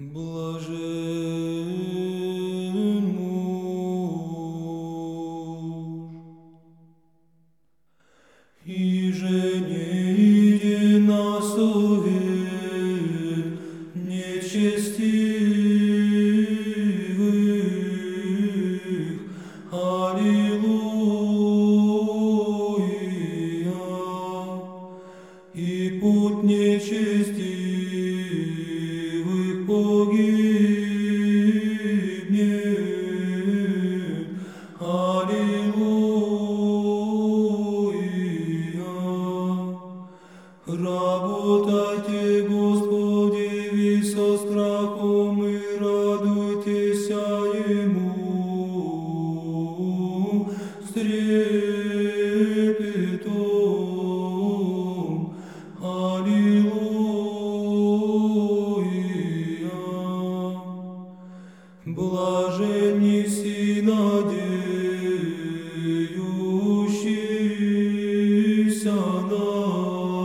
Блажен погибнет. Аллилуйя. Работайте, Господи, вы со страхом и а Ему. Стрепет Oh.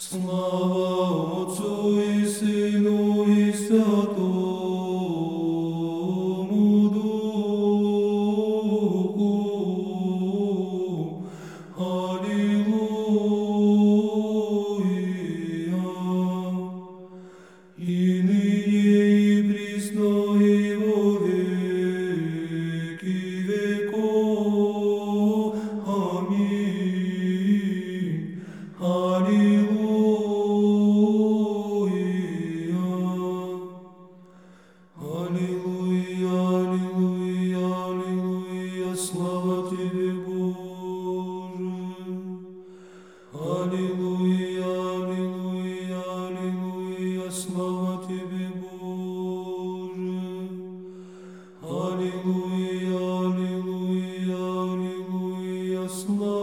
Слава Отцу и Сыну и Святому,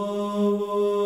Lord.